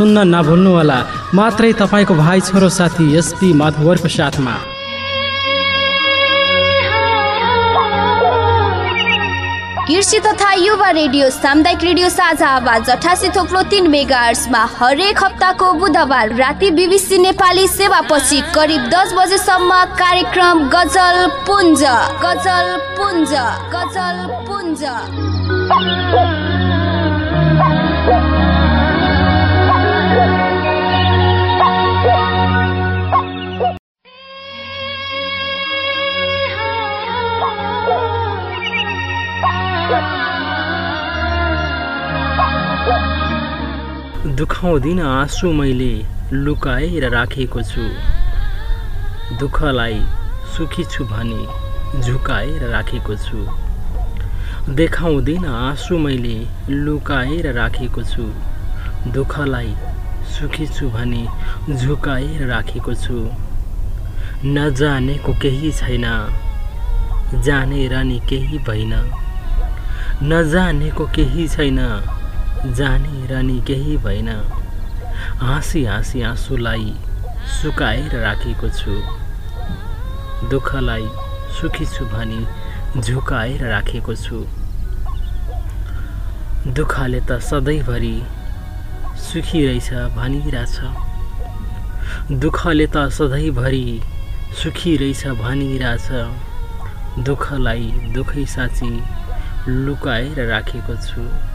सुन्न नभुल्नुहोला। मात्रै तपाईँको भाइ छोरो साथी एसपी माधवरको साथमा कृषि तथा युवा रेडियो सामुदायिक रेडियो साझा आवाज अठासी थोप्लो तिन मेगा हरेक हप्ताको बुधबार राति बिबिसी नेपाली सेवापछि करिब दस बजेसम्म कार्यक्रम गजल पुञ्ज गजल पुञ्ज गजल पुञ्ज। दुखाउँदिन आँसु मैले लुकाएर राखेको छु। दुःखलाई सुखी छु भनी झुकाएर राखेको छु। देखाउँदिन आँसु मैले लुकाएर राखेको छु। दुःखलाई सुखी छु भनी झुकाएर राखेको छु। नजानेको केही छैन। जानेर नि केही भइन नजानेको केही छैन। जानेर नि केही भएन। हाँसी हाँसी आँसुलाई सुकाएर राखेको छु। दुःखलाई सुखी छु भनी झुकाएर राखेको छु। दुःखले त सधैँभरि सुखी रहेछ भनिरहेछ। दुःखले त सधैँभरि सुखी रहेछ भनिरहेछ। दुःखलाई दुःखै साँची लुकाएर राखेको छु।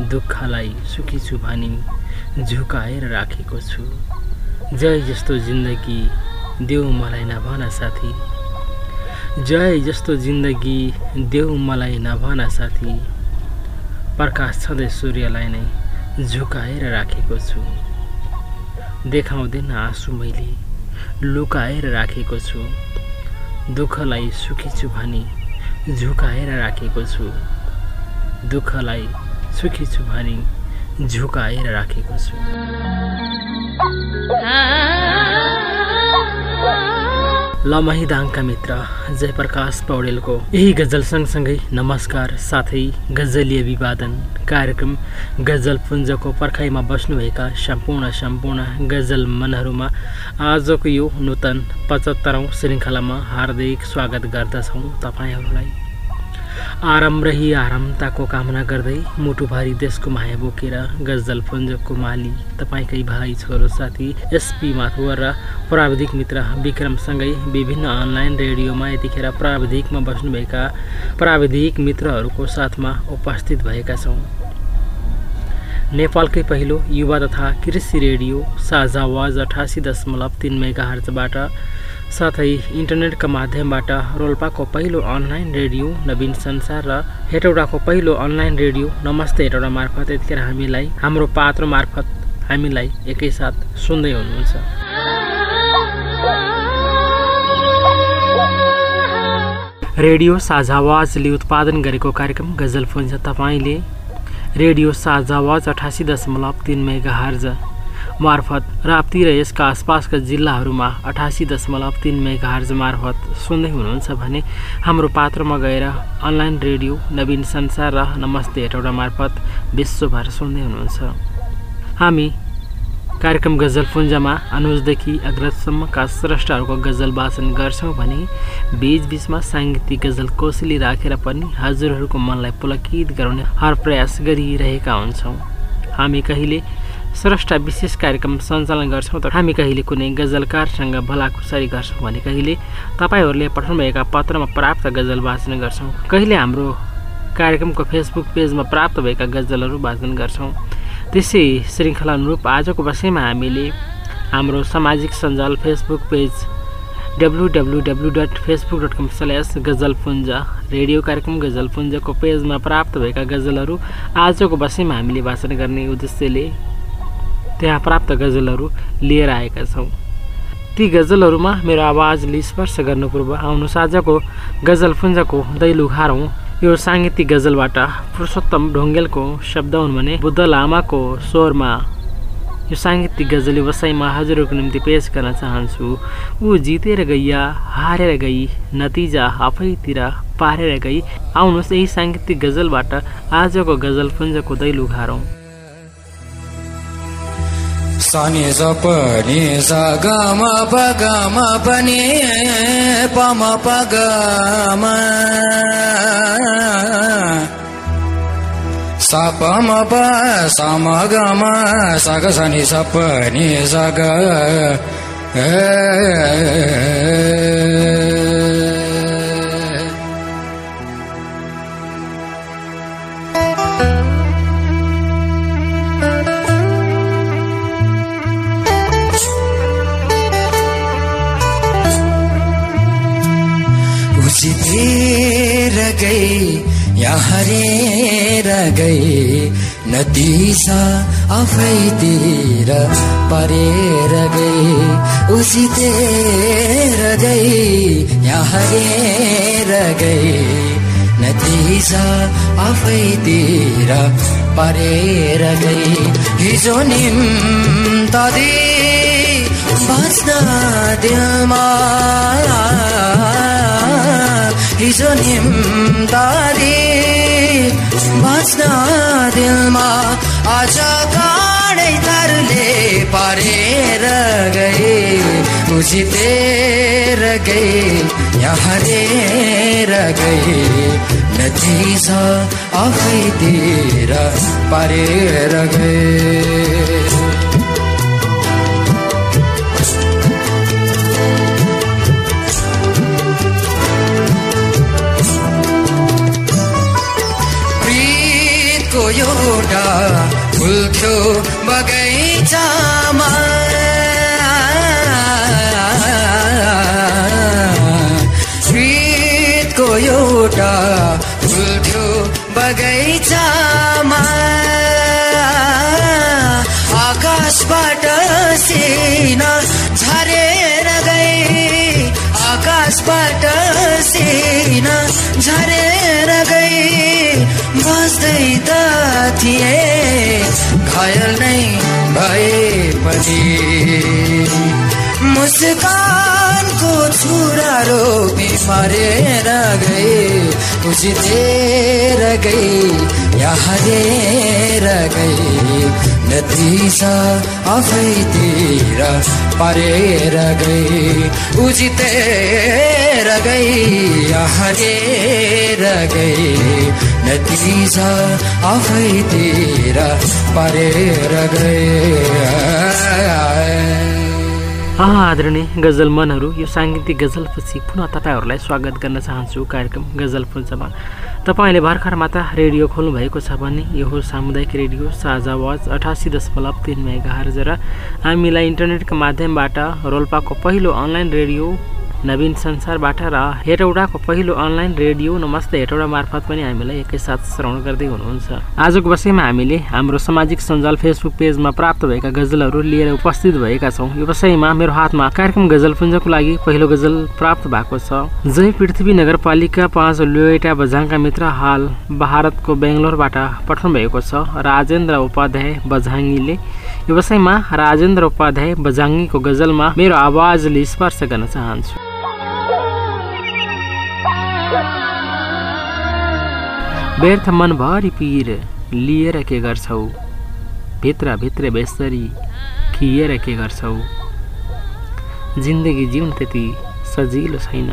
दुःखलाई सुखी छु भनी झुकाएर राखेको छु। जय जस्तो जिन्दगी देऊ मलाई नभन साथी। जय जस्तो जिन्दगी देऊ मलाई नभन साथी। प्रकाश छँदै सूर्यलाई नै झुकाएर राखेको छु। देखाउँदैन आँसु मैले लुकाएर राखेको छु। दुःखलाई सुखी छु भनी झुकाएर राखेको छु। दुःखलाई सुखी छु भनी झुकाएर राखेको छु। लमहिदाङका मित्र जयप्रकाश पौडेलको यही गजल सँगसँगै नमस्कार साथै गजलीय विवादन कार्यक्रम गजल पुञ्जको पर्खाइमा बस्नुभएका सम्पूर्ण सम्पूर्ण गजल मनहरूमा आजको यो नूतन पचहत्तरौँ श्रृङ्खलामा हार्दिक स्वागत गर्दछौँ तपाईँहरूलाई। आराम रही आरामताको कामना गर्दै मुटुभरि देशको माया बोकेर गजल पुञ्जको माली तपाईँकै भाइ छोरो साथी एसपी माथुवर र प्राविधिक मित्र विक्रमसँगै विभिन्न अनलाइन रेडियोमा यतिखेर प्राविधिकमा बस्नुभएका प्राविधिक मित्रहरूको साथमा उपस्थित भएका छौँ। नेपालकै पहिलो युवा तथा कृषि रेडियो साझा आवाज अठासी दशमलव तिन मेगा हर्चबाट साथै इन्टरनेटका माध्यमबाट रोल्पाको पहिलो अनलाइन रेडियो नवीन संसार र हेटौडाको पहिलो अनलाइन रेडियो नमस्ते हेटौडा मार्फत यतिखेर हामीलाई हाम्रो पात्र मार्फत हामीलाई एकैसाथ सुन्दै हुनुहुन्छ। रेडियो साझा आवाजले उत्पादन गरेको कार्यक्रम गजल फोन छ। तपाईँले रेडियो साझा आवाज अठासी दशमलव तिन मेगा हर्ज मार्फत राप्ती र यसका आसपासका जिल्लाहरूमा अठासी दशमलव तिन मेगाहर्ज मार्फत सुन्दै हुनुहुन्छ भने हाम्रो पात्रमा गएर अनलाइन रेडियो नवीन संसार र नमस्ते हेटौडा मार्फत विश्वभर सुन्दै हुनुहुन्छ। हामी कार्यक्रम गजल पुञ्जमा अनुजदेखि अग्रजसम्मका स्रष्टाहरूको गजल वाचन गर्छौँ भने बिचबिचमा साङ्गीतिक गजल कोसेली राखेर पनि हजुरहरूको मनलाई पुलकित गराउने हर प्रयास गरिरहेका हुन्छौँ। हामी कहिले स्रष्टा विशेष कार्यक्रम सञ्चालन गर्छौँ त हामी कहिले कुनै गजलकारसँग भलाकुसारी गर्छौँ भने कहिले तपाईँहरूले पठाउनुभएका पत्रमा प्राप्त गजल वाचन गर्छौँ। कहिले हाम्रो कार्यक्रमको फेसबुक पेजमा प्राप्त भएका गजलहरू वाचन गर्छौँ। त्यसै श्रृङ्खला अनुरूप आजको विषयमा हामीले हाम्रो सामाजिक सञ्जाल Facebook page W W W dot Facebook dot com slash Gajalpunj radio कार्यक्रम गजलपुञ्जको पेजमा प्राप्त भएका गजलहरू आजको बसैमा हामीले भाषण गर्ने उद्देश्यले त्यहाँ प्राप्त गजलहरू लिएर आएका छौँ। ती गजलहरूमा मेरो आवाजले स्पर्श गर्नु पूर्व आउनु आजको गजलपुञ्जको दैलु खारौँ यो साङ्गीतिक गजलबाट पुरुषोत्तम ढुङ्गेलको शब्द हुन् भने बुद्ध लामाको स्वरमा। यो साङ्गीतिक गजल व्यवसायमा हजुरहरूको निम्ति पेस गर्न चाहन्छु। ऊ जितेर गइया हारेर गई नतिजा आफैतिर पारेर गई। आउनुहोस् यही साङ्गीतिक गजलबाट आजको गजल पुञ्जको दैलो घारौँ सानी सप नि सा ग म प ग म प नि प म। प ग म सा प म प सा म ग म सा ग सा नि सा प नि सा ग गई या हरेर गई। नदिसा आफैतिर परेर गई। उजितेर गई या हरेर गई। नदिसा आफैतिर परेर गई। हिजो निम्तदी बाँच्न दिलमा हिजो निम्तारी बाँच्न दिलमा आज काँडै तारले पारेर गए उजितेर गए यहाँ हरेर गए। नतिजा आफैतिर पारेर गए। एउटा फुल थियो बगैँचामा प्रीतको एउटा फुल थियो बगैँचामा आकाशबाट सिना झरेर गई आकाशबाट सिना झरेर थिए घायल नै भए पनि मुस्कानको छुरा रोपी मारेर गए उजितेर गई या हरेर गई नतिजा आफैतिर पारेर गई उजितेर गई या हरेर गई नतिजा आफैतिर पारेर गए। आदरणीय गजल मनहरू यो साङ्गीतिक गजलपछि पुनः तपाईँहरूलाई स्वागत गर्न चाहन्छु कार्यक्रम गजल पुञ्जमा तपाईँले भर्खर मात्र रेडियो खोल्नु भएको छ भने यो हो सामुदायिक रेडियो साझा आवाज अठासी दशमलव तिन मेगा र हामीलाई इन्टरनेटको माध्यमबाट रोल्पाको पहिलो अनलाइन रेडियो नवीन संसारबाट र हेटौडाको पहिलो अनलाइन रेडियो नमस्ते हेटौडा मार्फत पनि हामीलाई एकैसाथ श्रवण गर्दै हुनुहुन्छ। आजको बसैमा हामीले हाम्रो सामाजिक सञ्जाल फेसबुक पेजमा प्राप्त भएका गजलहरू लिएर उपस्थित भएका छौँ। यो बसैमा मेरो हातमा कार्यक्रम गजलपुञ्जको लागि पहिलो गजल प्राप्त भएको छ। जय पृथ्वी नगरपालिका पाँच लोएटा बझाङका मित्र हाल भारतको बेङ्गलोरबाट पठाउनु भएको छ। राजेन्द्र उपाध्याय बझाङ्गीले यो बसैमा राजेन्द्र उपाध्याय बझाङ्गीको गजलमा मेरो आवाजले स्पर्श गर्न चाहन्छु। व्यर्थ मनभरि पिर लिएर के गर्छौ? भित्रभित्र बेसरी खिएर के गर्छौ? जिन्दगी जिउन त्यति सजिलो छैन।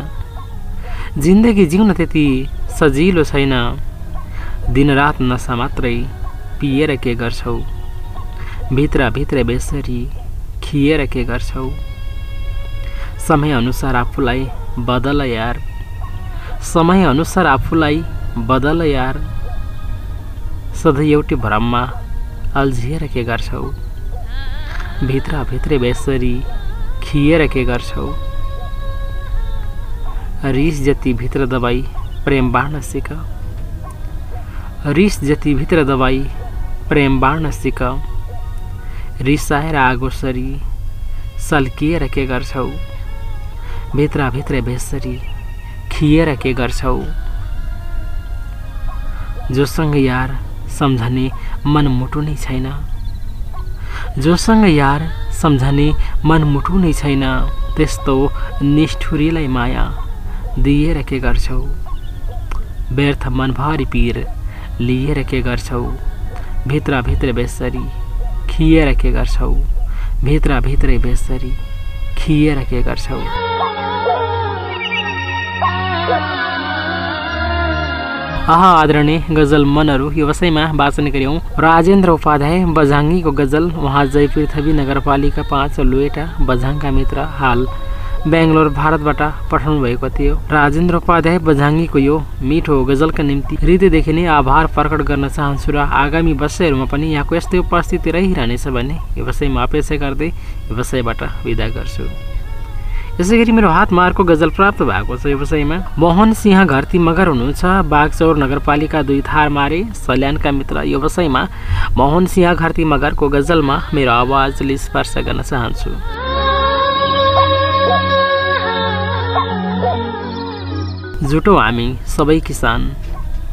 जिन्दगी जिउन त्यति सजिलो छैन। दिनरात नसा मात्रै पिएर के गर्छौ? भित्रभित्र बेसरी खिएर के गर्छौ? समयअनुसार आफूलाई बदल यार। समयअनुसार आफूलाई बदल यार सधैँ एउटै भ्रममा अल्झिएर के गर्छौ। भित्रभित्रै बेसरी खिएर के गर्छौ। रिस जति भित्र दबाई प्रेम बाँड्न सिक। रिस जति भित्र दबाई प्रेम बाँड्न सिक। रिसाएर आगो सरी सल्किएर के गर्छौ। भित्रभित्रै बेसरी खिएर के गर्छौ। जोसँग यार सम्झने मनमुटु नै छैन। जोसँग यार सम्झने मनमुटु नै छैन। त्यस्तो निष्ठुरीलाई माया दिएर के गर्छौ? व्यर्थ मनभरि पिर लिएर के गर्छौ? भित्रभित्र बेसरी खिएर के गर्छौ? भित्रभित्रै बेसरी खिएर के गर्छौ? आहा आदरणीय गजल मनहरू व्यवसायमा वाचन गऱ्यौँ राजेन्द्र उपाध्याय बझाङ्गीको गजल उहाँ जय पृथ्वी नगरपालिका पाँच लोएटा बझाङका मित्र हाल। बेङ्गलोर भारतबाट पठाउनु भएको थियो। राजेन्द्र उपाध्याय बझाङ्गीको यो मिठो गजलका निम्ति हृदयदेखि नै आभार प्रकट गर्न चाहन्छु र आगामी वर्षहरूमा पनि यहाँको यस्तै उपस्थिति रहिरहनेछ भन्ने व्यवसायमा अपेक्षा गर्दै व्यवसायबाट विदा गर्छु। यसै गरी मेरो हातमा अर्को गजल प्राप्त भएको छ व्यवसायमा मोहन सिंह घरती मगर हुनुहुन्छ। बागचौर नगरपालिका दुई थार मारे। सल्यानका मित्र व्यवसायमा मोहन सिंह घरती मगरको गजलमा मेरो आवाजले स्पर्श गर्न चाहन्छु। जुटो हामी सबै किसान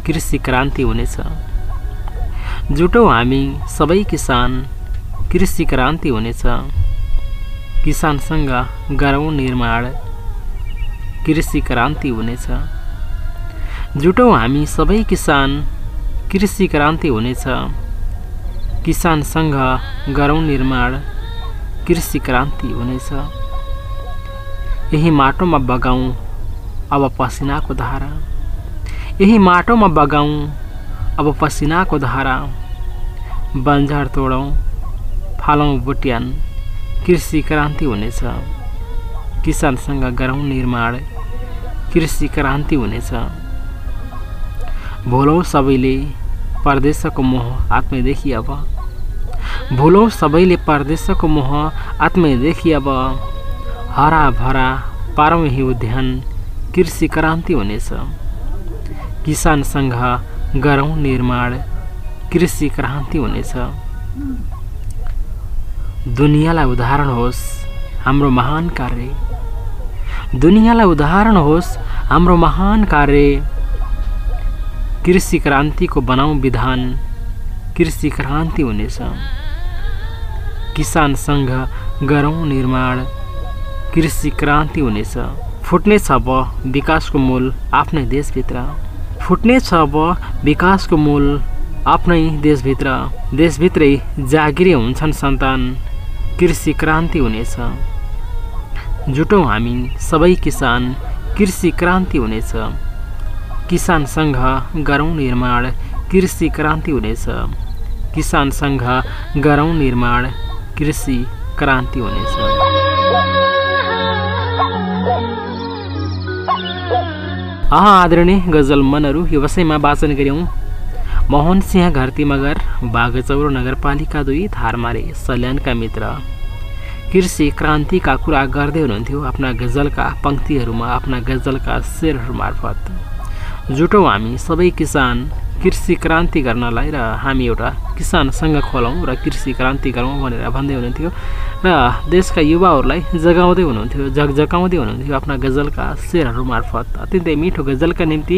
कृषि क्रान्ति हुनेछ। जुटो हामी सबै किसान कृषि क्रान्ति हुनेछ। किसानसँग गरौँ निर्माण कृषि क्रान्ति हुनेछ। जुटौँ हामी सबै किसान कृषि क्रान्ति हुनेछ। किसानसँग गरौँ निर्माण कृषि क्रान्ति हुनेछ। यही माटोमा बगाउँ अब पसिनाको धारा। यही माटोमा बगाउँ अब पसिनाको धारा। बन्जार तोडौँ फालौँ बुट्यान। कृषि क्रान्ति हुनेछ। किसानसँग गरौँ निर्माण कृषि क्रान्ति हुनेछ। भोलौँ सबैले परदेशको मोह आत्मैदेखि अब। भोलौँ सबैले परदेशको मोह आत्मैदेखि अब। हरा भरा पारौँ यही उद्यान कृषि क्रान्ति हुनेछ। किसानसँग गरौँ निर्माण कृषि क्रान्ति हुनेछ। दुनियाँलाई उदाहरण होस् हाम्रो महान कार्य। दुनियाँलाई उदाहरण होस् हाम्रो महान कार्य। कृषि क्रान्तिको बनाउँ विधान कृषि क्रान्ति हुनेछ। किसानसँग गरौँ निर्माण कृषि क्रान्ति हुनेछ। फुट्नेछ अब विकासको मूल आफ्नै देशभित्र। फुट्नेछ अब विकासको मूल आफ्नै देशभित्र। देशभित्रै जागिरे हुन्छन् सन्तान। कृषि क्रान्ति हुनेछ। जुटौँ हामी सबै किसान कृषि क्रान्ति हुनेछ। किसानसँग गरौँ निर्माण कृषि क्रान्ति हुनेछ। किसानसँग गरौँ निर्माण कृषि क्रान्ति हुनेछ। आहा आदरणीय गजल मनहरू यो वसैमा वाचन गऱ्यौँ। मोहन सिंह घरती मगर बागचौर नगरपालिका दुई थारमारे सल्यानका मित्र। कृषि क्रान्तिका कुरा गर्दै हुनुहुन्थ्यो आफ्ना गजलका पङ्क्तिहरूमा आफ्ना गजलका शेरहरू मार्फत। जुटौँ हामी सबै किसान कृषि क्रान्ति गर्नलाई र हामी एउटा किसान सङ्घ खोलौँ र कृषि क्रान्ति गरौँ भनेर भन्दै हुनुहुन्थ्यो। र देशका युवाहरूलाई जगाउँदै हुनुहुन्थ्यो जगजगाउँदै हुनुहुन्थ्यो आफ्ना गजलका शेरहरू मार्फत। अत्यन्तै मिठो गजलका निम्ति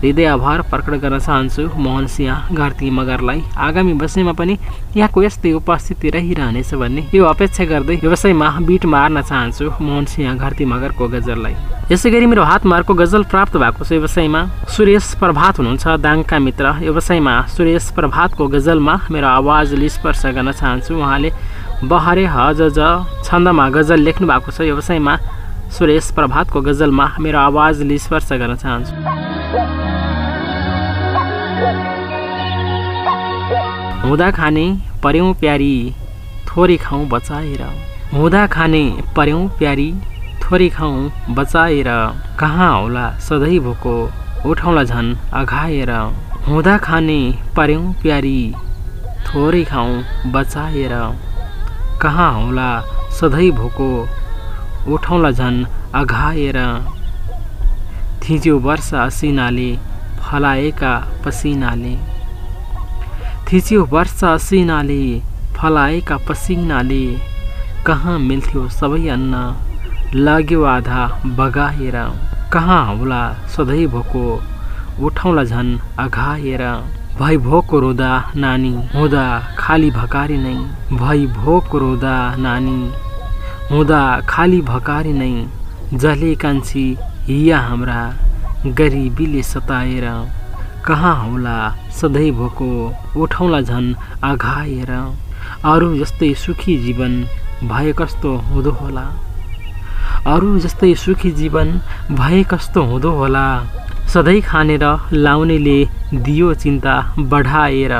हृदय आभार प्रकट गर्न चाहन्छु मोहन सिंह घरती मगरलाई। आगामी वर्षमा पनि यहाँको यस्तै उपस्थिति रहिरहनेछ भन्ने यो अपेक्षा गर्दै व्यवसायमा बिट मार्न चाहन्छु मोहन सिंह घरती मगरको गजललाई। यसै गरी मेरो हातमा अर्को गजल प्राप्त भएको छ व्यवसायमा सुरेश प्रभात हुनुहुन्छ दाङका मित्र। व्यवसायमा सुरेश प्रभातको गजलमा मेरो आवाजले स्पर्श गर्न चाहन्छु। उहाँले बहरे हज ज छन्दमा गजल लेख्नु भएको छ। व्यवसायमा सुरेश प्रभातको गजलमा मेरो आवाजले स्पर्श गर्न चाहन्छु। हुँदा खाने पर्यौँ प्यारी थोरै खाउँ बचाएर। हुँदा खाने पर्यौँ प्यारी थोरै खाउँ बचाएर। कहाँ होला सधैँ भोको उठाउला झन् अघाएर। हुँदा खाने पर्यौँ प्यारी थोरै खाउँ बचाएर। कहाँ होला सधैँ भोको? उठाउला झन् अघाएर। थिच्यो वर्ष असिनाले फलाएका पसिनाले। थिच्यो वर्ष असिनाले फलाएका पसिनाले। कहाँ मिल्थ्यो सबै अन्न? लाग्यो आधा बगाएर। कहाँ होला सधैँ भोको? उठाउला झन् अघाएर। भई भोको रोदा नानी हुँदा खाली भकारी नै। भई भोको रोदा नानी हुँदा खाली भकारी नै। जले कान्छी हिया हाम्रा गरिबीले सताएर। कहाँ होला सधैँ भोको उठाउला झन् आघाएर अरू जस्तै सुखी जीवन भए कस्तो हुँदो होला? अरू जस्तै सुखी जीवन भए कस्तो हुँदो होला? सधैँ खानेर लाउनेले दियो चिन्ता बढाएर।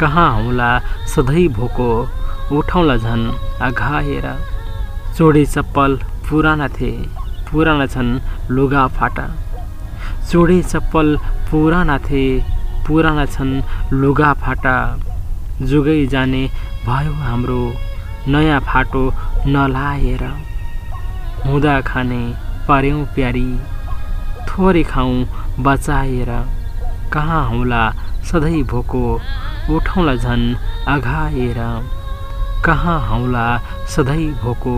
कहाँ होला सधैँ भोको उठाउला झन् आघाएर चोडे चप्पल पुराना थिए पुराना छन् लुगा फाटा। चोडे चप्पल पुराना थिए पुराना छन् लुगा फाटा। जुगै जाने भयो हाम्रो नयाँ फाटो नलाएर। हुँदा खाने पर्यौँ प्यारी। थोरै खाउँ बचाएर कहाँ होला सधैँ भोको उठाउला झन् अघाएर। कहाँ हौला सधैँ भोको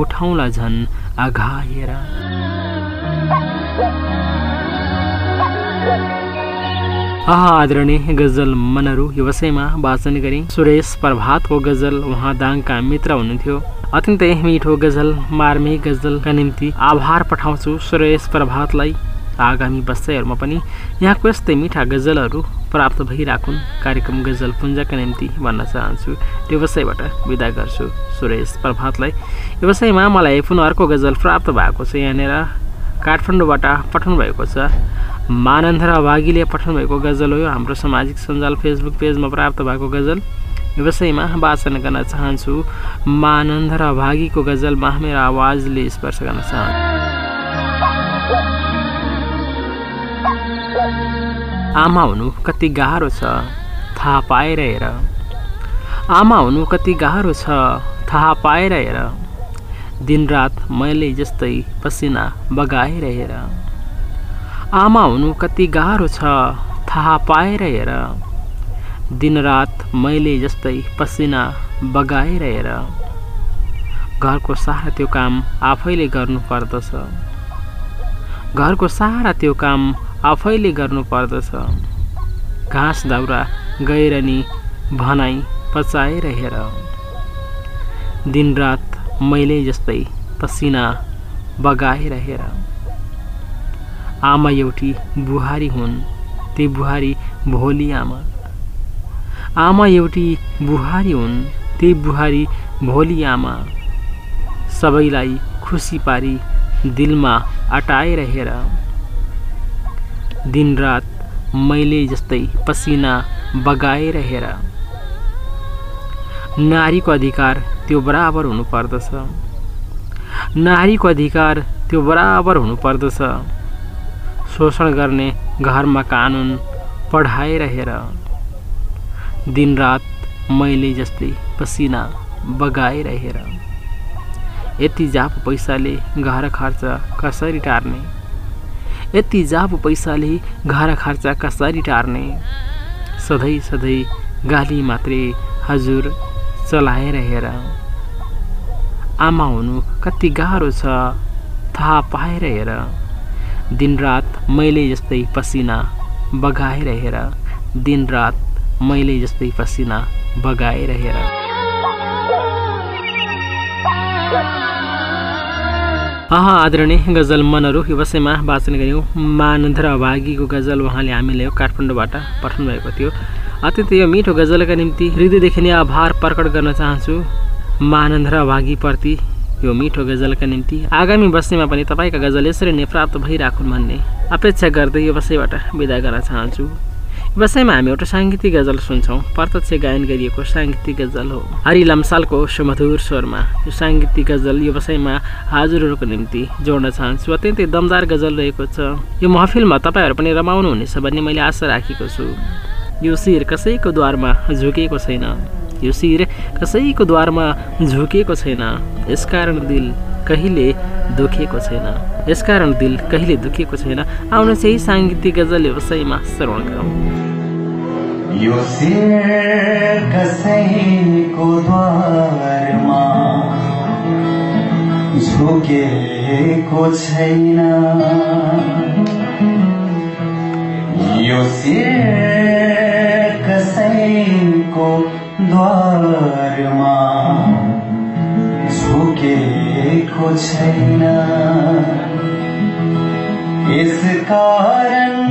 उठाउला झन् अघाएर। आहा आदरणीय गजल मनहरू यो विषयमा वाचन गरे सुरेश प्रभातको गजल उहाँ दाङका मित्र हुनुहुन्थ्यो। अत्यन्तै मिठो गजल मार्मिक गजलका निम्ति आभार पठाउँछु सुरेश प्रभातलाई। आगामी वर्षहरूमा पनि यहाँको यस्तै मिठा गजलहरू प्राप्त भइराखुन्। कार्यक्रम गजल पुञ्जका निम्ति भन्न चाहन्छु त्यो विषयबाट विदा गर्छु सुरेश प्रभातलाई। यो विषयमा मलाई पुनः अर्को गजल प्राप्त भएको छ यहाँनिर। काठमाडौँबाट पठाउनु भएको छ। मानन्धर अभागीले पठाउनु भएको गजल हो हाम्रो सामाजिक सञ्जाल फेसबुक पेजमा प्राप्त भएको गजल। विषयमा वाचन गर्न चाहन्छु। मानन्धर अभागीको गजलमा मेरो आवाजले स्पर्श गर्न चाहन्छु। आमा हुनु कति गाह्रो छ थाहा पाएर हेर आमा हुनु कति गाह्रो छ थाहा पाएर हेर दिनरात मैले जस्तै पसिना बगाएर हेर आमा हुनु कति गाह्रो छ थाहा पाएर हेर दिनरात मैले जस्तै पसिना बगाएर हेर घरको सारा त्यो काम आफैले गर्नुपर्दछ घरको सारा त्यो काम आफैले गर्नुपर्दछ घाँस दाउरा गएर नि भनाइ पचाएर हेर दिनरात मैले जस्तै पसिना बगाएर हेर आमा एउटी बुहारी हुन् ती बुहारी भोलि आमा। आमा एउटी बुहारी हुन्। ती बुहारी भोलि आमा। सबैलाई खुसी पारी दिलमा अटाएर हेर। दिनरात मैले जस्तै पसिना बगाएर हेर। नारीको अधिकार त्यो बराबर हुनुपर्दछ। नारीको अधिकार त्यो बराबर हुनुपर्दछ। शोषण गर्ने घरमा कानुन पढाएर हेर। दिनरात मैले जस्तै पसिना बगाएर हेर यति जाप पैसाले घर खर्च कसरी टार्ने? यति जाप पैसाले घर खर्च कसरी टार्ने? सधैँ सधैँ गाली मात्रै हजुर चलाएर हेर आमा हुनु कति गाह्रो छ थाहा पाएर हेर दिनरात मैले जस्तै पसिना बगाएर हेर दिनरात मैले जस्तै पसिना बगाएर हेर। आहा आदरणीय गजल मनहरू विषयमा वाचन गऱ्यौँ मानन्धर अभागीको गजल। उहाँले हामीले काठमाडौँबाट पठाउनु भएको थियो। अत्यन्तै यो मिठो गजलका निम्ति हृदयदेखि नै आभार प्रकट गर्न चाहन्छु। मानन्धर अभागीप्रति यो मिठो गजलका निम्ति आगामी वर्षमा पनि तपाईँका गजल यसरी नै प्राप्त भइराखुन् भन्ने अपेक्षा गर्दै यो विषयबाट विदा गर्न चाहन्छु। विषयमा हामी एउटा साङ्गीतिक गजल सुन्छौँ। प्रत्यक्ष गायन गरिएको साङ्गीतिक गजल हो। हरि लम्सालको सुमधुर स्वरमा यो साङ्गीतिक गजल यो विषयमा हजुरहरूको निम्ति जोड्न चाहन्छु। अत्यन्तै दमदार गजल रहेको छ। यो महफिलमा तपाईँहरू पनि रमाउनुहुनेछ भन्ने मैले आशा राखेको छु। यो शिर कसैको द्वारमा झुकेको छैन। यो शिर कसैको द्वारमा झुकेको छैन। यसकारण दिल कहिले दुखेको छैन। यसकारण दिल कहिले दुखेको छैन। आउनु चाहिँ साङ्गीतिक गजल व्यवसायमा श्रवण गरौँ। यो शेर कसैको द्वारमा झुकेको छैन। यो शेर कसैको द्वारमा झुकेको छैन। यस कारण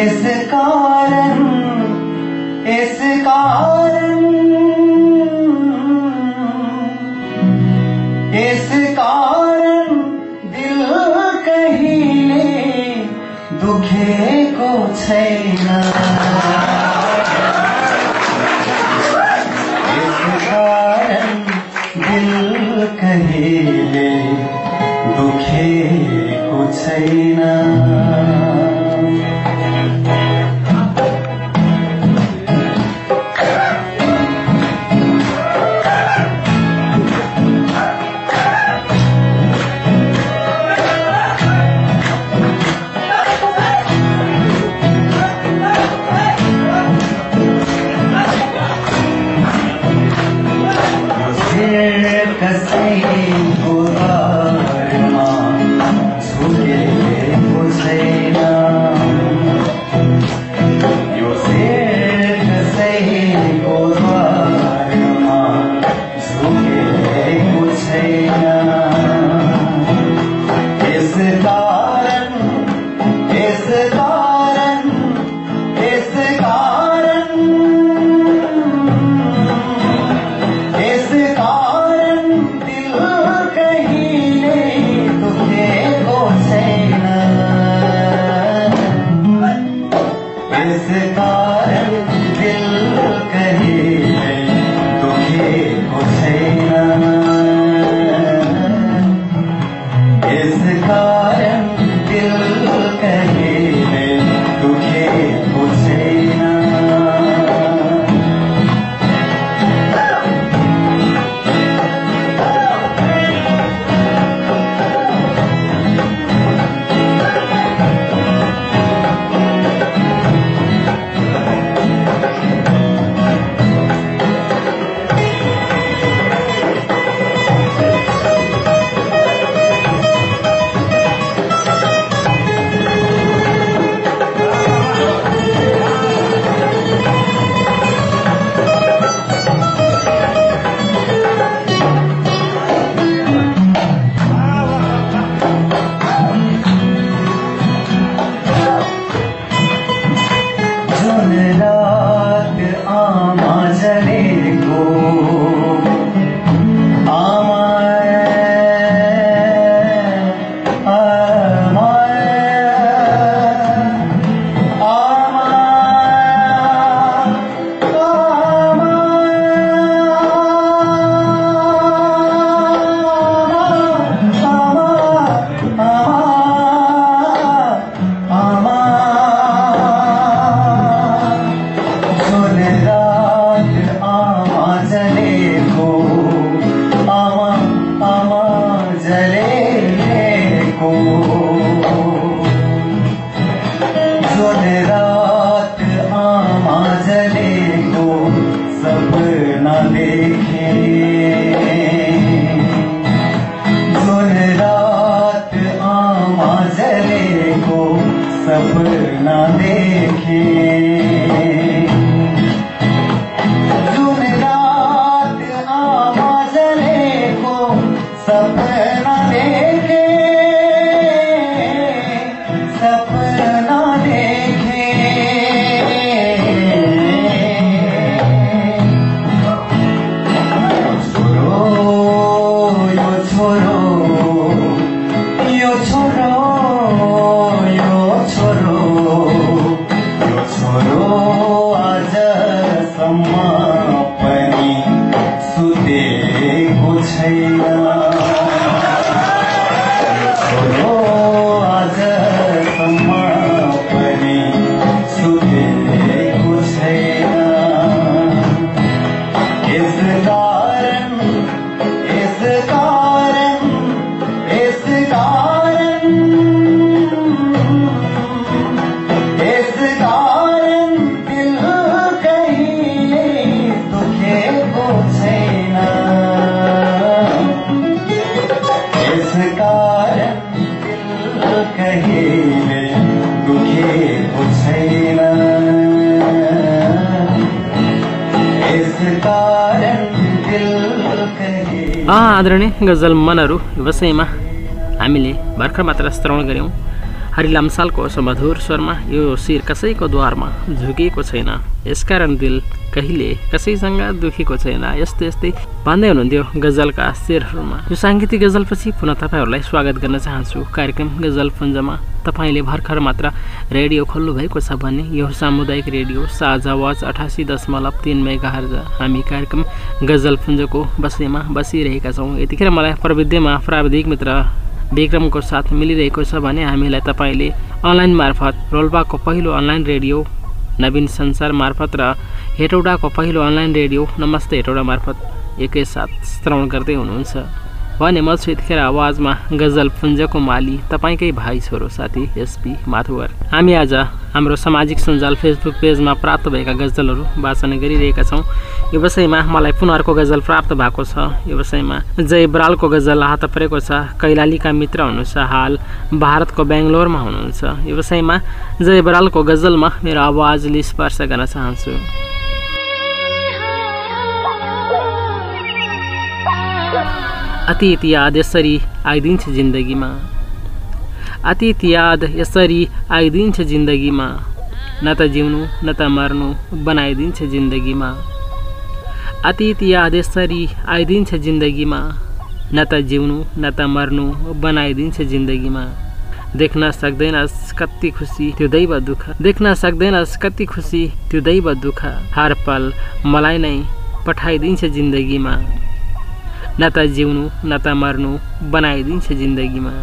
इस कारण इस कारण इस कारण दिल कहिले दुखेको छैन। इस कारण दिल कहिले दुखेको छैन। गजल मनहरू विषयमा हामीले भर्खर मात्र श्रवण गऱ्यौँ। हरिलामसालको सुमधुर स्वरमा यो शिर कसैको द्वारमा झुकेको छैन। यसकारण दिल कहिले कसैसँग दुखेको छैन। यस्तै यस्तै भन्दै हुनुहुन्थ्यो गजलका शेरहरूमा। यो साङ्गीतिक गजलपछि पुनः तपाईँहरूलाई स्वागत गर्न चाहन्छु। कार्यक्रम गजल पुञ्जमा तपाईँले भर्खर मात्र रेडियो खोल्नु भएको छ भने यो सामुदायिक रेडियो साझा आवाज अठासी दशमलव तिन मेगा हामी कार्यक्रम गजल पुञ्जको बसैमा बसिरहेका छौँ। यतिखेर मलाई प्रविधिमा प्राविधिक मित्र विक्रमको साथ मिलिरहेको छ भने हामीलाई तपाईँले अनलाइन मार्फत रोल्पाको पहिलो अनलाइन रेडियो नवीन संसार मार्फत र हेटौडाको पहिलो अनलाइन रेडियो नमस्ते हेटौडा मार्फत एकैसाथ श्रवण गर्दै हुनुहुन्छ। भने म छु यतिखेर आवाजमा गजल पुञ्जको माली तपाईँकै भाइ छोरो साथी एसपी माथुवर। हामी आज हाम्रो सामाजिक सञ्जाल फेसबुक पेजमा प्राप्त भएका गजलहरू वाचन गरिरहेका छौँ। यो विषयमा मलाई पुनः अर्को गजल प्राप्त भएको छ। यो विषयमा जय बरालको गजल हात परेको छ। कैलालीका मित्र हुनुहुन्छ हाल भारतको बेङ्गलोरमा हुनुहुन्छ। यो विषयमा जय बरालको गजलमा मेरो आवाजले स्पर्श गर्न चाहन्छु। अतीत याद यसरी आइदिन्छ जिन्दगीमा। अतीत याद यसरी आइदिन्छ जिन्दगीमा। न त जिउनु न त मर्नु बनाइदिन्छ जिन्दगीमा। अतीत याद यसरी आइदिन्छ जिन्दगीमा। न त जिउनु न त मर्नु बनाइदिन्छ जिन्दगीमा। देख्न सक्दैनस् कति खुसी त्यो दैव दुःख। देख्न सक्दैनस् कति खुसी त्यो दैव दुःख। हर पल मलाई नै पठाइदिन्छ जिन्दगीमा। न त जिउनु न त मर्नु बनाइदिन्छ जिन्दगीमा।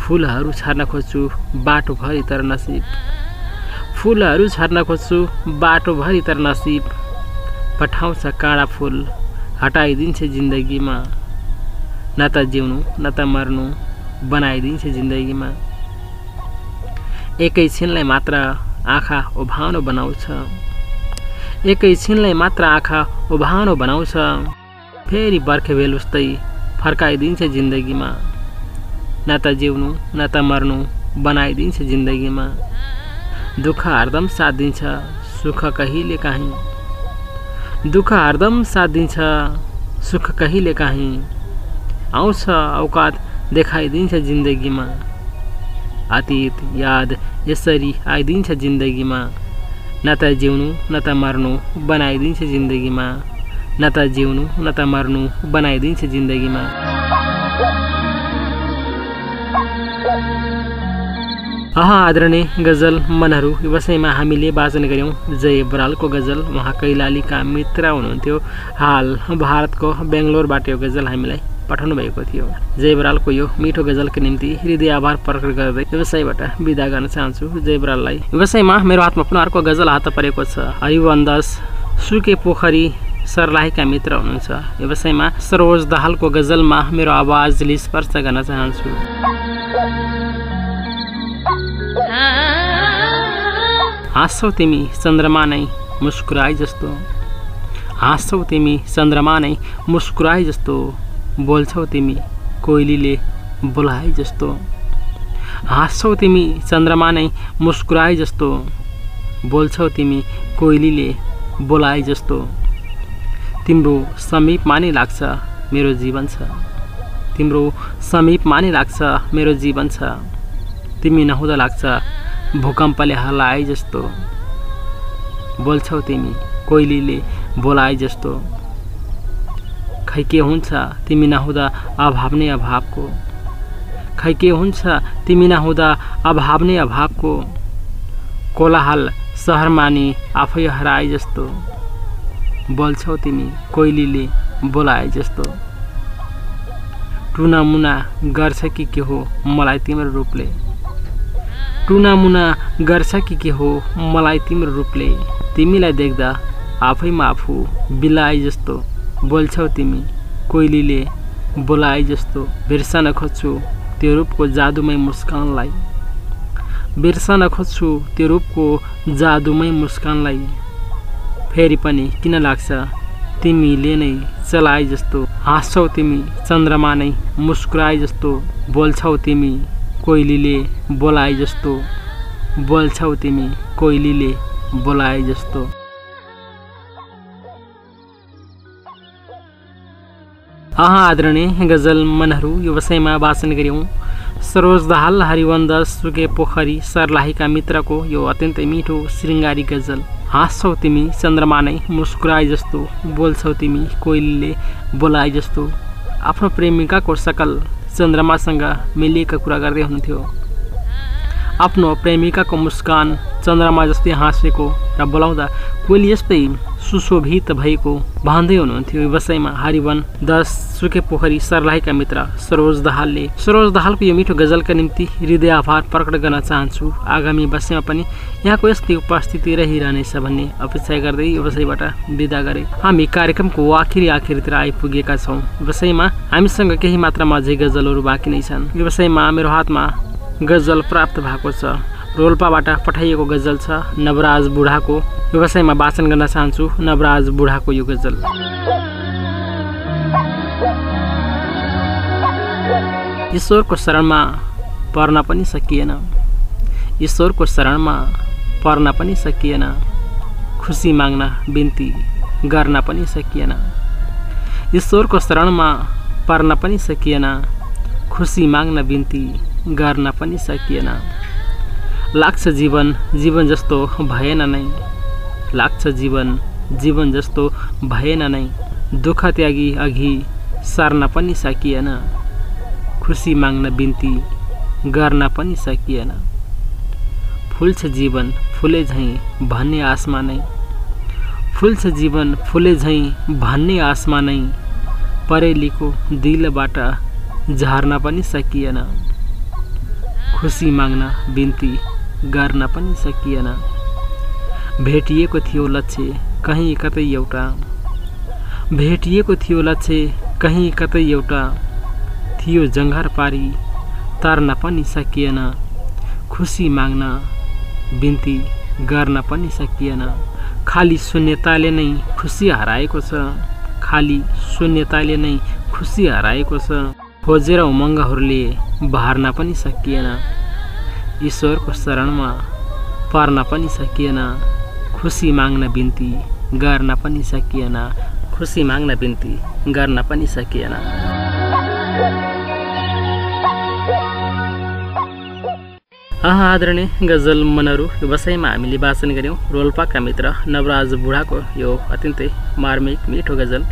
फुलहरू छर्न खोज्छु बाटोभरि तर नसिब फुलहरू छर्न खोज्छु बाटोभरि तर नसिब पठाउँछ काँडा फुल हटाइदिन्छ जिन्दगीमा न त जिउनु न त मर्नु बनाइदिन्छ जिन्दगीमा एकैछिनलाई मात्र आँखा उभानो बनाउँछ। एकैछिनलाई मात्र आँखा उभानो बनाउँछ। फेरि बर्खेबेल उस्तै फर्काइदिन्छ जिन्दगीमा न त जिउनु न त मर्नु बनाइदिन्छ जिन्दगीमा दुःख हरदम साथ दिन्छ सुख कहिले काहीँ। दुःख हरदम साथ दिन्छ सुख कहिले काहीँ? आउँछ औकात देखाइदिन्छ जिन्दगीमा। अतीत याद यसरी आइदिन्छ जिन्दगीमा। न त जिउनु न त मर्नु बनाइदिन्छ जिन्दगीमा। न त जिउनु न त मर्नु बनाइदिन्छ जिन्दगीमा। अह आदरणीय गजल मनहरू विषयमा हामीले वाचन गऱ्यौँ जय बरालको गजल उहाँ कैलालीका मित्र हुनुहुन्थ्यो हाल भारतको बेङ्गलोरबाट यो गजल हामीलाई पठाउनु भएको थियो जय बरालको यो मिठो गजलको निम्ति हृदय आभार प्रकट गर्दै व्यवसायबाट विदा गर्न चाहन्छु जय बराललाई व्यवसायमा मेरो हातमा पुनः अर्को गजल हात परेको छ हरिवन्दस सुके पोखरी सर्लाहीका मित्र हुनुहुन्छ यो विषयमा सरोज दाहालको गजलमा मेरो आवाजले स्पर्श गर्न चाहन्छु हाँस्छौ तिमी चन्द्रमा नै मुस्कुराई जस्तो। हाँस्छौ तिमी चन्द्रमा नै मुस्कुराई जस्तो। बोल्छौ तिमी कोइलीले बोलाए जस्तो। हाँस्छौ तिमी चन्द्रमा नै मुस्कुराए जस्तो। बोल्छौ तिमी कोइलीले बोलाए जस्तो। तिम्रो समीपमा नै लाग्छ मेरो जीवन छ। तिम्रो समीपमा नै लाग्छ मेरो जीवन छ। तिमी नहुँदा लाग्छ भूकम्पले हल्लाए जस्तो। बोल्छौ तिमी कोइलीले बोलाए जस्तो। खै के हुन्छ तिमी नहुँदा अभाव नै अभावको? खै के हुन्छ तिमी नहुँदा अभाव नै अभावको? कोलाहल सहरमा नि आफै हराए जस्तो। बोल्छौ तिमी कोइलीले बोलाए जस्तो। टुनामुना गर्छ कि के हो मलाई तिम्रो रूपले? टुनामुना गर्छ कि के हो मलाई तिम्रो रूपले। तिमीलाई देख्दा आफैमा आफू बिलाए जस्तो बोल्छौ तिमी। कोइलीले बोलाए जस्तो बिर्सन खोज्छु त्यो रूपको जादुमय मुस्कानलाई। बिर्सन खोज्छु त्यो रूपको जादुमय मुस्कानलाई। फेरि पनि किन लाग्छ? तिमीले नै चलाए जस्तो हाँस्छौ तिमी चन्द्रमा नै मुस्कुराए जस्तो बोल्छौ तिमी। कोइलीले बोलाए जस्तो। बोल्छौ तिमी कोइलीले बोलाए जस्तो। अहा आदरणीय गजल मनहरू यो विषयमा वाचन गऱ्यौँ। सरोज दाहाल हरिवन्द सुके पोखरी सर्लाहीका मित्रको यो अत्यन्तै मिठो श्रृङ्गारी गजल। हाँस्छौ तिमी चन्द्रमा नै मुस्कुराए जस्तो। बोल्छौ तिमी कोइलीले बोलाए जस्तो। आफ्नो प्रेमिकाको सकल चन्द्रमासँग मिलिएका कुरा गर्दै हुनुहुन्थ्यो। आफ्नो प्रेमिकाको मुस्कान चन्द्रमा जस्तै हाँसेको र बोलाउँदा कोइली जस्तै सुशोभित भएको भन्दै हुनुहुन्थ्यो यो विषयमा हरिवन दस सुके पोखरी सर्लाहीका मित्र सरोज दाहालले। सरोज दाहालको यो मिठो गजलका निम्ति हृदय आभार प्रकट गर्न चाहन्छु। आगामी वर्षमा पनि यहाँको यस्तै उपस्थिति रहिरहनेछ भन्ने अपेक्षा गर्दै यो विषयबाट विदा गरे। हामी कार्यक्रमको आखिरी आखिरतिर आइपुगेका छौँ। विषयमा हामीसँग केही मात्रामा अझै गजलहरू बाँकी नै छन्। यो विषयमा मेरो हातमा गजल प्राप्त भएको छ। रोल्पाबाट पठाइएको गजल छ नवराज बुढाको। व्यवसायमा वाचन गर्न चाहन्छु नवराज बुढाको यो गजल। ईश्वरको शरणमा पर्न पनि सकिएन। ईश्वरको शरणमा पर्न पनि सकिएन। खुसी माग्न बिन्ती गर्न पनि सकिएन। ईश्वरको शरणमा पर्न पनि सकिएन। खुसी माग्न बिन्ती गर्न पनि सकिएन। लाग्छ जीवन जीवन जस्तो भएन नै। लाग्छ जीवन जीवन जस्तो भएन नै। दुःख त्यागी अघि सर्न पनि सकिएन। खुसी माग्न बिन्ती गर्न पनि सकिएन। फुल्छ जीवन फुले झैँ भन्ने आसमा नै। फुल्छ जीवन फुले झैँ भन्ने आसमा नै। परेलीको दिलबाट झर्न पनि सकिएन। खुसी माग्न बिन्ती गर्न पनि सकिएन। भेटिएको थियो लक्ष्य कहीँ कतै एउटा। भेटिएको थियो लक्ष्य कहीँ कतै एउटा। थियो जङ्घर पारी तर्न पनि सकिएन। खुसी माग्न बिन्ती गर्न पनि सकिएन। खाली शून्यताले नै खुसी हराएको छ। खाली शून्यताले नै खुसी हराएको छ। खोजेर उमङ्गहरूले बार्न पनि सकिएन। ईश्वरको शरणमा पर्न पनि सकिएन। खुसी माग्न बिन्ती गर्न पनि सकिएन। खुसी माग्न बिन्ती गर्न पनि सकिएन। आहा आदरणीय गजल मनहरू यो विषयमा हामीले वाचन गऱ्यौँ रोल्पाका मित्र नवराज बुढाको यो अत्यन्तै मार्मिक मिठो गजल।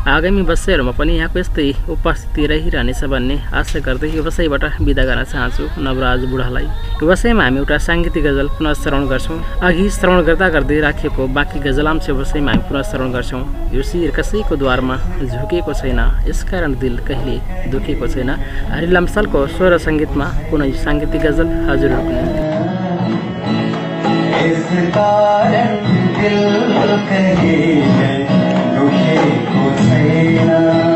आगामी वर्षहरूमा पनि यहाँको यस्तै उपस्थिति रहिरहनेछ भन्ने आशा गर्दै यो विषयबाट विदा गर्न चाहन्छु नवराज बुढालाई। यो विषयमा हामी एउटा साङ्गीतिक गजल पुनः श्रवण गर्छौँ। अघि श्रवण गर्दा गर्दै राखिएको बाँकी गजलांश विषयमा हामी पुनः श्रवण गर्छौँ। यो शिर कसैको द्वारमा झुकेको छैन यसकारण दिल कहिले दुखेको छैन। हरिलामसालको स्वर सङ्गीतमा यो साङ्गीतिक गजल हजुरहरूको निम्ति इस कारण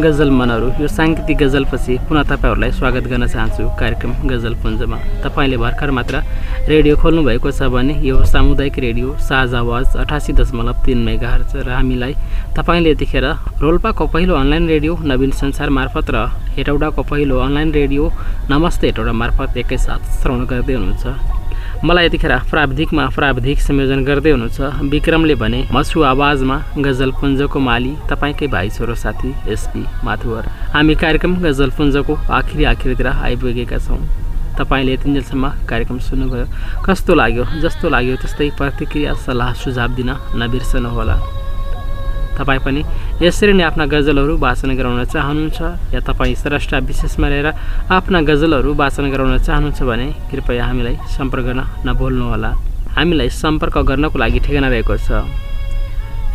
गजल मनहरू यो साङ्गीतिक गजलपछि पुनः तपाईँहरूलाई स्वागत गर्न चाहन्छु कार्यक्रम गजल पुञ्जमा तपाईँले भर्खर मात्र रेडियो खोल्नु भएको छ भने यो सामुदायिक रेडियो साझा आवाज अठासी दशमलव तिन मेगा र हामीलाई तपाईँले यतिखेर रोल्पाको पहिलो अनलाइन रेडियो नवीन संसार मार्फत र हेटौडाको पहिलो अनलाइन रेडियो नमस्ते हेटौडा मार्फत एकैसाथ श्रवण गर्दै हुनुहुन्छ मलाई यतिखेर प्राविधिकमा प्राविधिक संयोजन गर्दै हुनुहुन्छ। विक्रमले भने मसु आवाजमा गजल पुञ्जको माली तपाईँकै भाइ छोरो साथी एसपी माथुवर। हामी कार्यक्रम गजल पुञ्जको आखिरी आखिरतिर आइपुगेका छौँ। तपाईँले यतिन्जेलसम्म कार्यक्रम सुन्नुभयो। कस्तो लाग्यो? जस्तो लाग्यो त्यस्तै प्रतिक्रिया सल्लाह सुझाव दिन नबिर्सनुहोला। तपाईँ पनि यसरी नै आफ्ना गजलहरू वाचन गराउन चाहनुहुन्छ या तपाईँ स्रष्टा विशेषमा रहेर आफ्ना गजलहरू वाचन गराउन चाहनुहुन्छ भने कृपया हामीलाई सम्पर्क गर्न नभुल्नुहोला हामीलाई सम्पर्क गर्नको लागि ठेगाना रहेको छ।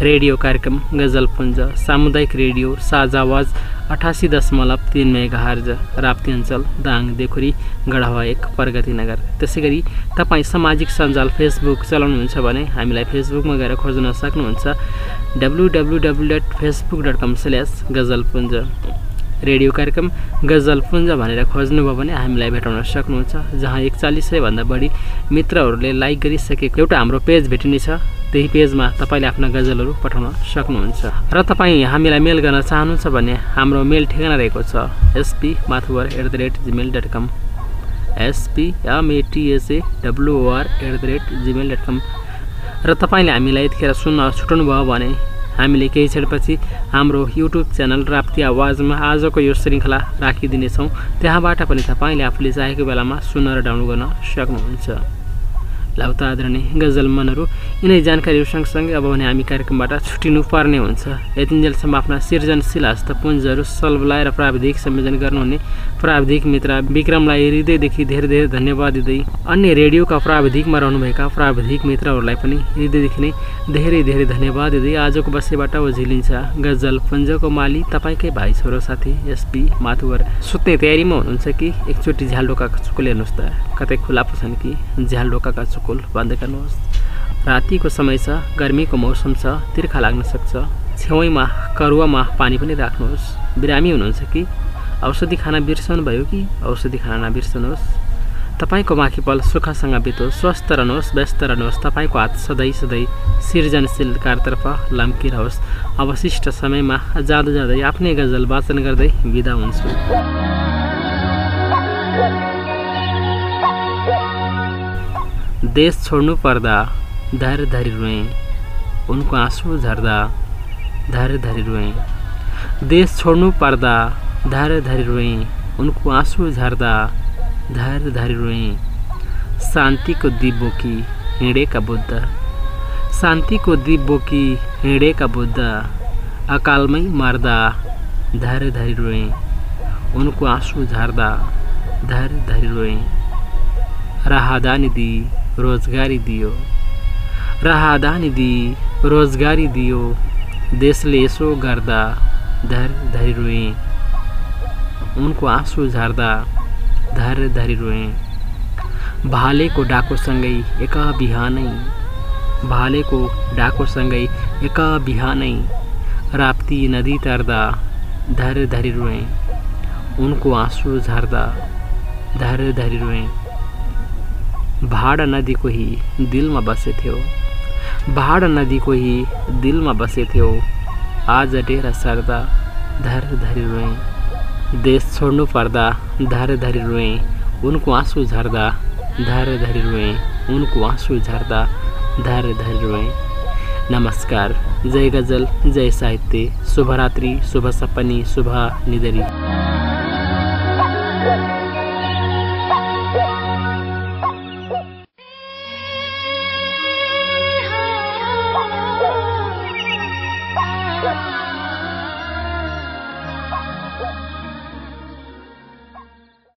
रेडियो कार्यक्रम गजलपुञ्ज सामुदायिक रेडियो साझा आवाज अठासी दशमलव तिन मेगा हर्ज राप्ती अञ्चल दाङ देखुरी गढवा एक प्रगति नगर। त्यसै गरी तपाईँ सामाजिक सञ्जाल फेसबुक चलाउनुहुन्छ भने हामीलाई फेसबुकमा गएर खोज्न सक्नुहुन्छ। W W W dot Facebook dot com slash Gajalpunj. Radio कार्यक्रम गजलपुञ्ज भनेर खोज्नुभयो भने हामीलाई भेटाउन सक्नुहुन्छ। जहाँ एकचालिस सयभन्दा बढी मित्रहरूले लाइक गरिसकेको एउटा हाम्रो पेज भेटिनेछ त्यही पेजमा तपाईँले आफ्ना गजलहरू पठाउन सक्नुहुन्छ। र तपाईँ हामीलाई मेल गर्न चाहनुहुन्छ भने हाम्रो मेल ठेगाना रहेको छ। SP Mathuwar at the rate Gmail dot com SP M A T S A W O R at the rate Gmail dot com र तपाईँले हामीलाई यतिखेर सुन्न छुटाउनु भयो भने हामीले केही क्षणपछि हाम्रो युट्युब च्यानल राप्ती आवाजमा आजको यो श्रृङ्खला राखिदिनेछौँ। त्यहाँबाट पनि तपाईँले आफूले चाहेको बेलामा सुन्न र डाउनलोड गर्न सक्नुहुन्छ। लाउत आदरणीय गजल मनहरू यिनै जानकारीहरू सँगसँगै अब भने हामी कार्यक्रमबाट छुटिनु पर्ने हुन्छ। यतिन्जेलसम्म आफ्ना सृजनशील हस्तपुञ्जहरू सल्बलाएर प्राविधिक संयोजन गर्नुहुने प्राविधिक मित्र विक्रमलाई हृदयदेखि धेरै धेरै धन्यवाद दिँदै अन्य रेडियोका प्राविधिकमा रहनुभएका प्राविधिक मित्रहरूलाई पनि हृदयदेखि नै धेरै धेरै धन्यवाद दिँदै आजको बसेबाट ओझिलिन्छ गजल पुञ्जको माली तपाईँकै भाइ छोरो साथी एसपी माथुवर सुत्ने तयारीमा हुनुहुन्छ कि एकचोटि झ्याल ढोकाको चुकुल हेर्नुहोस् त। कतै खुला पो छन् कि झ्याल ढोकाका चुकुल बन्द गर्नुहोस् रातिको समय छ गर्मीको मौसम छ तिर्खा लाग्न सक्छ। छेउमा करुवामा पानी पनि राख्नुहोस्। बिरामी हुनुहुन्छ कि? औषधि खाना बिर्सनु भयो कि? औषधि खाना नबिर्सनुहोस्। तपाईँको बाँकी पल सुखसँग बितोस् स्वस्थ रहनुहोस् व्यस्त रहनुहोस्। तपाईँको हात सधैँ सधैँ सृजनशील कार्यतर्फ लम्किरहोस्। अवशिष्ट समयमा जाँदा जाँदै आफ्नै गजल वाचन गर्दै बिदा हुन्छु। देश छोड्नु पर्दा धैर्य धरी रुएँ। उनको आँसु झर्दा धैर्य धरी रुएँ। देश छोड्नु पर्दा धैर्य धरी रुएँ। उनको आँसु झर्दा धैर्य धरी रुएँ। शान्तिको दीप बोकी हिड़े का बुद्ध। शान्तिको दीप बोकी हिड़े का बुद्ध। अकालमै मर्दा धैर्य धरी रुएँ। उनको आँसु झार्दा धैर्य धरी रुएँ। राहदानी दिई रोजगारी दियो। राहदानी दिई रोजगारी दियो। देशले यसो गर्दा धैर्य धरी रोएँ उनको आँसु झार्दा धैर्य धरी रोएँ भालेको डाकोसँगै एका बिहानै भालेको डाकोसँगै एका बिहानै राप्ती नदी तर्दा धैर्य धरी रोएँ उनको आँसु झार्दा धैर्य धरी रोएँ भाडा नदी कोही दिलमा बसेथ्यो। भाडा नदी कोही दिलमा बसेथ्यो। आज डेरा सर्दा धैर्य धरी रोएँ। देश छोड्नु पर्दा धैर्य धरी रोएँ। उनको आँसु झर्दा धैर्य धरी रोएँ। उनको आँसु झर्दा धैर्य धरी रोएँ। नमस्कार जय गजल जय साहित्य। शुभरात्रि शुभ सपनी शुभ निधरी।